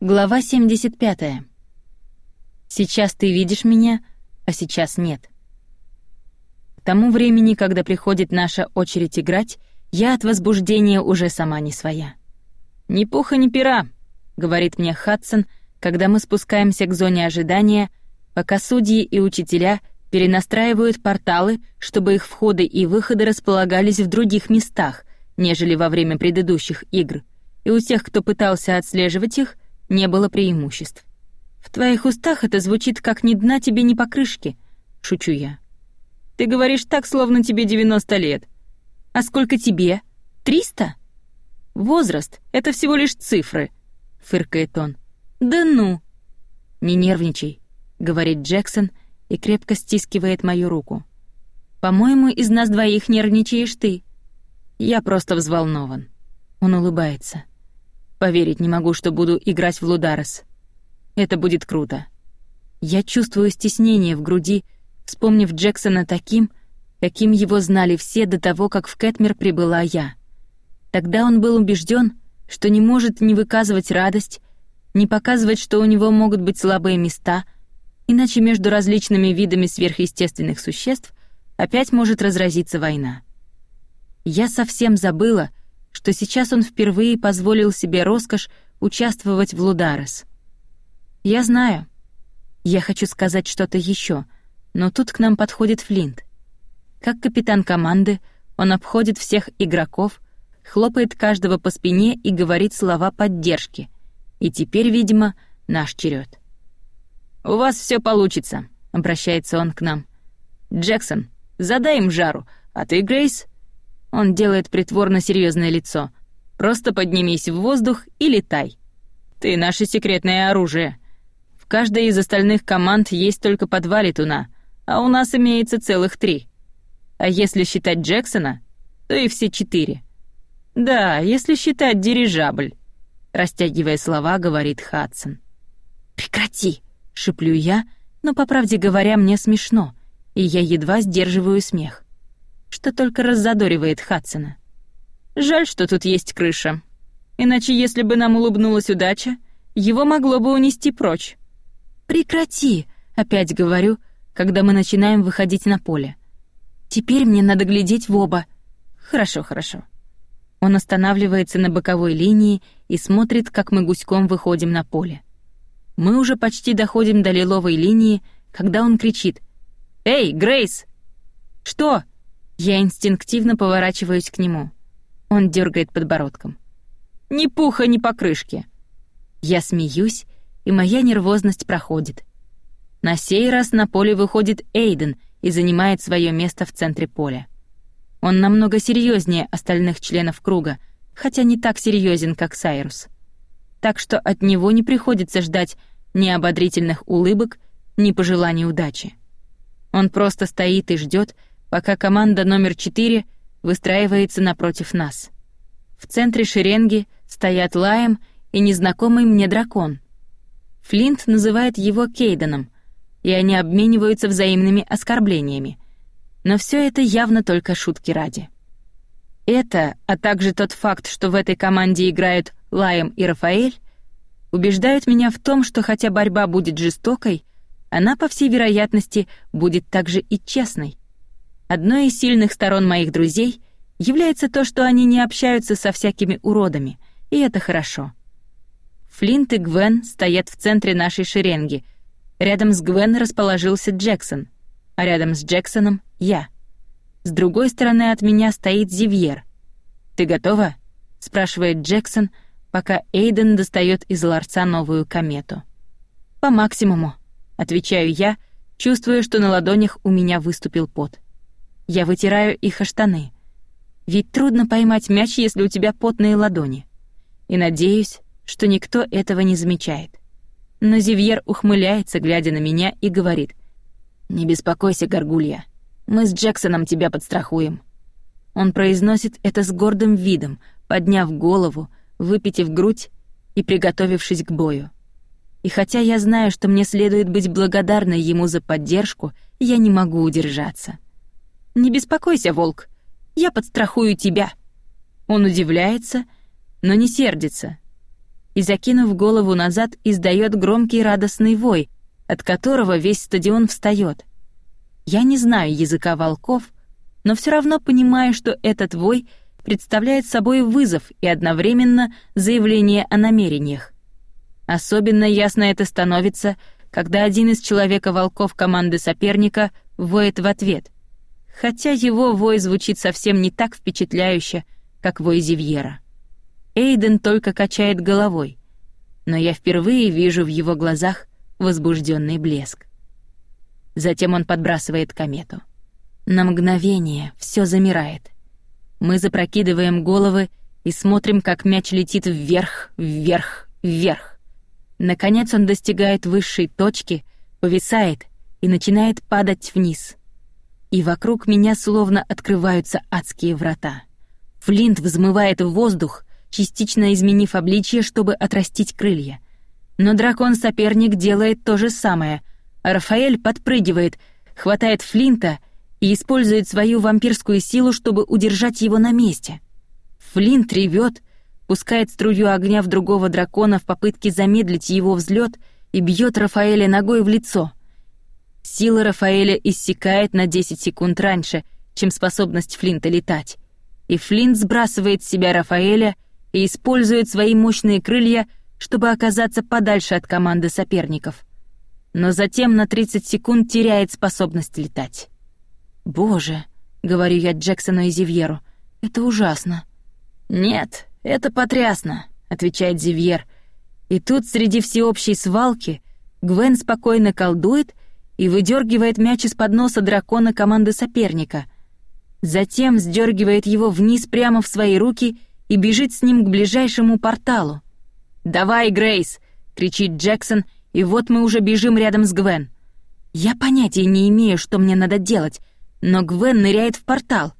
Глава 75. Сейчас ты видишь меня, а сейчас нет. К тому времени, когда приходит наша очередь играть, я от возбуждения уже сама не своя. «Ни пуха, ни пера», — говорит мне Хадсон, когда мы спускаемся к зоне ожидания, пока судьи и учителя перенастраивают порталы, чтобы их входы и выходы располагались в других местах, нежели во время предыдущих игр, и у тех, кто пытался отслеживать их — не было преимуществ. В твоих устах это звучит как ни дна тебе, ни покрышки, шучу я. Ты говоришь так, словно тебе 90 лет. А сколько тебе? 300? Возраст — это всего лишь цифры, фыркает он. Да ну. Не нервничай, говорит Джексон и крепко стискивает мою руку. По-моему, из нас двоих нервничаешь ты. Я просто взволнован. Он улыбается. Поверить не могу, что буду играть в Лударес. Это будет круто. Я чувствую стеснение в груди, вспомнив Джексона таким, каким его знали все до того, как в Кэтмер прибыла я. Тогда он был убежден, что не может не выказывать радость, не показывать, что у него могут быть слабые места, иначе между различными видами сверхъестественных существ опять может разразиться война. Я совсем забыла, что сейчас он впервые позволил себе роскошь участвовать в Лударес. Я знаю. Я хочу сказать что-то еще, но тут к нам подходит Флинт. Как капитан команды, он обходит всех игроков, хлопает каждого по спине и говорит слова поддержки. И теперь, видимо, наш черед. «У вас все получится», — обращается он к нам. «Джексон, задай им жару, а ты, Грейс, он делает притворно серьезное лицо. Просто поднимись в воздух и летай. Ты наше секретное оружие. В каждой из остальных команд есть только по два летуна, а у нас имеется целых три. А если считать Джексона, то и все четыре. Да, если считать дирижабль, растягивая слова, говорит Хадсон. Прекрати, шиплю я, но по правде говоря, мне смешно, и я едва сдерживаю смех что только раззадоривает Хадсона. Жаль, что тут есть крыша. Иначе, если бы нам улыбнулась удача, его могло бы унести прочь. «Прекрати!» — опять говорю, когда мы начинаем выходить на поле. «Теперь мне надо глядеть в оба». «Хорошо, хорошо». Он останавливается на боковой линии и смотрит, как мы гуськом выходим на поле. Мы уже почти доходим до лиловой линии, когда он кричит «Эй, Грейс!» «Что?» Я инстинктивно поворачиваюсь к нему. Он дергает подбородком. «Ни пуха, ни покрышки!» Я смеюсь, и моя нервозность проходит. На сей раз на поле выходит Эйден и занимает свое место в центре поля. Он намного серьезнее остальных членов круга, хотя не так серьезен, как Сайрус. Так что от него не приходится ждать ни ободрительных улыбок, ни пожеланий удачи. Он просто стоит и ждет, пока команда номер 4 выстраивается напротив нас. В центре шеренги стоят Лаем и незнакомый мне дракон. Флинт называет его Кейденом, и они обмениваются взаимными оскорблениями. Но все это явно только шутки ради. Это, а также тот факт, что в этой команде играют Лаем и Рафаэль, убеждают меня в том, что хотя борьба будет жестокой, она, по всей вероятности, будет также и честной. Одной из сильных сторон моих друзей является то, что они не общаются со всякими уродами, и это хорошо. Флинт и Гвен стоят в центре нашей шеренги. Рядом с Гвен расположился Джексон, а рядом с Джексоном — я. С другой стороны от меня стоит Зивьер. «Ты готова?» — спрашивает Джексон, пока Эйден достает из ларца новую комету. «По максимуму», — отвечаю я, чувствуя, что на ладонях у меня выступил пот. Я вытираю их о штаны. Ведь трудно поймать мяч, если у тебя потные ладони. И надеюсь, что никто этого не замечает. Но Зивьер ухмыляется, глядя на меня, и говорит. «Не беспокойся, Горгулья. Мы с Джексоном тебя подстрахуем». Он произносит это с гордым видом, подняв голову, выпитив грудь и приготовившись к бою. И хотя я знаю, что мне следует быть благодарной ему за поддержку, я не могу удержаться. «Не беспокойся, волк, я подстрахую тебя». Он удивляется, но не сердится. и, закинув голову назад, издает громкий радостный вой, от которого весь стадион встает. Я не знаю языка волков, но все равно понимаю, что этот вой представляет собой вызов и одновременно заявление о намерениях. Особенно ясно это становится, когда один из человека-волков команды соперника воет в ответ, хотя его вой звучит совсем не так впечатляюще, как вой Зивьера. Эйден только качает головой, но я впервые вижу в его глазах возбужденный блеск. Затем он подбрасывает комету. На мгновение все замирает. Мы запрокидываем головы и смотрим, как мяч летит вверх, вверх, вверх. Наконец он достигает высшей точки, повисает и начинает падать вниз. И вокруг меня словно открываются адские врата. Флинт взмывает в воздух, частично изменив обличье, чтобы отрастить крылья. Но дракон-соперник делает то же самое, Рафаэль подпрыгивает, хватает Флинта и использует свою вампирскую силу, чтобы удержать его на месте. Флинт ревет, пускает струю огня в другого дракона в попытке замедлить его взлет и бьет Рафаэля ногой в лицо. Сила Рафаэля иссякает на 10 секунд раньше, чем способность Флинта летать. И Флинт сбрасывает с себя Рафаэля и использует свои мощные крылья, чтобы оказаться подальше от команды соперников. Но затем на 30 секунд теряет способность летать. «Боже», — говорю я Джексону и Зивьеру, — «это ужасно». «Нет, это потрясно», — отвечает Зивьер. И тут среди всеобщей свалки Гвен спокойно колдует и выдергивает мяч из-под носа дракона команды соперника. Затем сдергивает его вниз прямо в свои руки и бежит с ним к ближайшему порталу. «Давай, Грейс!» — кричит Джексон, и вот мы уже бежим рядом с Гвен. Я понятия не имею, что мне надо делать, но Гвен ныряет в портал,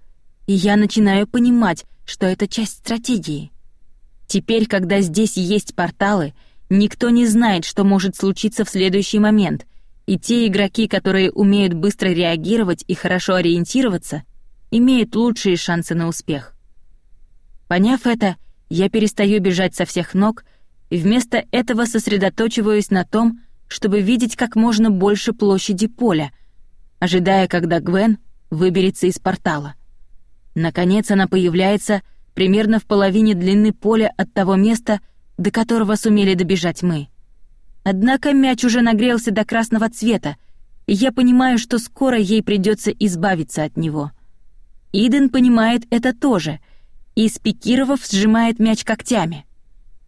и я начинаю понимать, что это часть стратегии. Теперь, когда здесь есть порталы, никто не знает, что может случиться в следующий момент, и те игроки, которые умеют быстро реагировать и хорошо ориентироваться, имеют лучшие шансы на успех. Поняв это, я перестаю бежать со всех ног и вместо этого сосредоточиваюсь на том, чтобы видеть как можно больше площади поля, ожидая, когда Гвен выберется из портала. Наконец она появляется примерно в половине длины поля от того места, до которого сумели добежать мы. Однако мяч уже нагрелся до красного цвета, и я понимаю, что скоро ей придется избавиться от него. Иден понимает это тоже — и, спикировав, сжимает мяч когтями.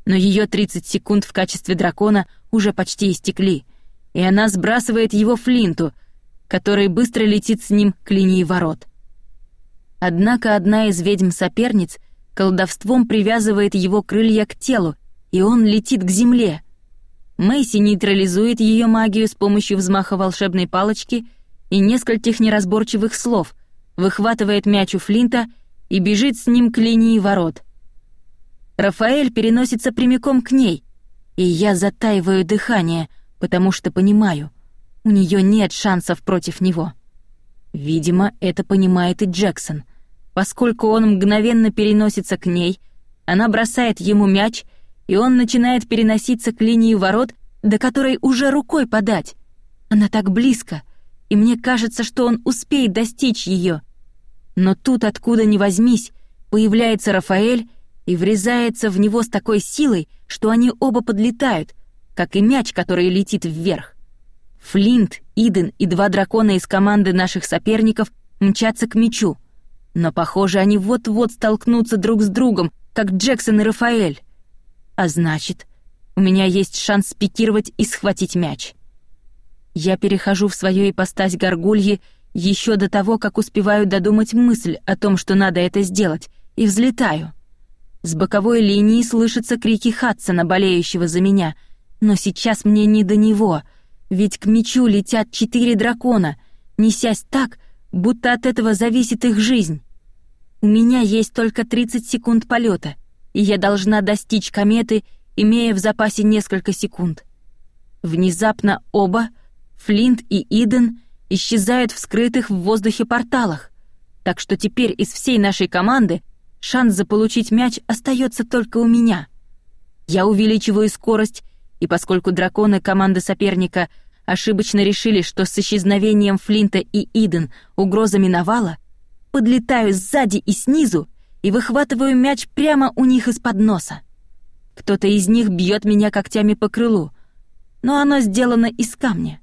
Но ее 30 секунд в качестве дракона уже почти истекли, и она сбрасывает его Флинту, который быстро летит с ним к линии ворот. Однако одна из ведьм-соперниц колдовством привязывает его крылья к телу, и он летит к земле. Мэйси нейтрализует ее магию с помощью взмаха волшебной палочки и нескольких неразборчивых слов, выхватывает мяч у Флинта — и бежит с ним к линии ворот. Рафаэль переносится прямиком к ней, и я затаиваю дыхание, потому что понимаю, у нее нет шансов против него. Видимо, это понимает и Джексон. Поскольку он мгновенно переносится к ней, она бросает ему мяч, и он начинает переноситься к линии ворот, до которой уже рукой подать. Она так близко, и мне кажется, что он успеет достичь ее. Но тут, откуда ни возьмись, появляется Рафаэль и врезается в него с такой силой, что они оба подлетают, как и мяч, который летит вверх. Флинт, Иден и два дракона из команды наших соперников мчатся к мячу. Но, похоже, они вот-вот столкнутся друг с другом, как Джексон и Рафаэль. А значит, у меня есть шанс спикировать и схватить мяч. Я перехожу в свою ипостась горгульи еще до того, как успеваю додумать мысль о том, что надо это сделать, и взлетаю. С боковой линии слышатся крики Хадсона, болеющего за меня, но сейчас мне не до него, ведь к мечу летят четыре дракона, несясь так, будто от этого зависит их жизнь. У меня есть только 30 секунд полета, и я должна достичь кометы, имея в запасе несколько секунд. Внезапно оба, Флинт и Иден — исчезают в скрытых в воздухе порталах, так что теперь из всей нашей команды шанс заполучить мяч остается только у меня. Я увеличиваю скорость, и поскольку драконы команды соперника ошибочно решили, что с исчезновением Флинта и Иден угроза миновала, подлетаю сзади и снизу и выхватываю мяч прямо у них из-под носа. Кто-то из них бьет меня когтями по крылу, но оно сделано из камня.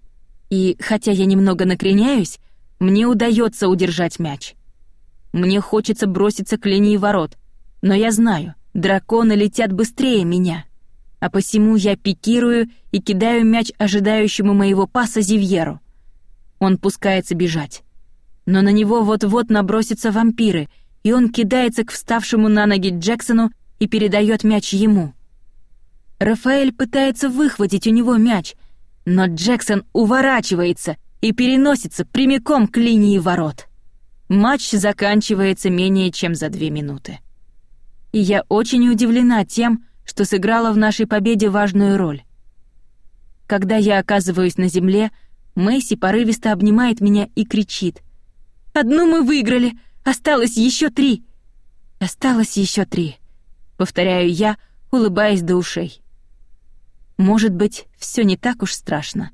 И хотя я немного накреняюсь, мне удается удержать мяч. Мне хочется броситься к линии ворот, но я знаю, драконы летят быстрее меня. А посему я пикирую и кидаю мяч ожидающему моего паса Зивьеру. Он пускается бежать. Но на него вот-вот набросятся вампиры, и он кидается к вставшему на ноги Джексону и передает мяч ему. Рафаэль пытается выхватить у него мяч, но Джексон уворачивается и переносится прямиком к линии ворот. Матч заканчивается менее чем за две минуты. И я очень удивлена тем, что сыграла в нашей победе важную роль. Когда я оказываюсь на земле, Мэйси порывисто обнимает меня и кричит. «Одну мы выиграли! Осталось еще три!» «Осталось еще три», — повторяю я, улыбаясь до ушей. Может быть, все не так уж страшно.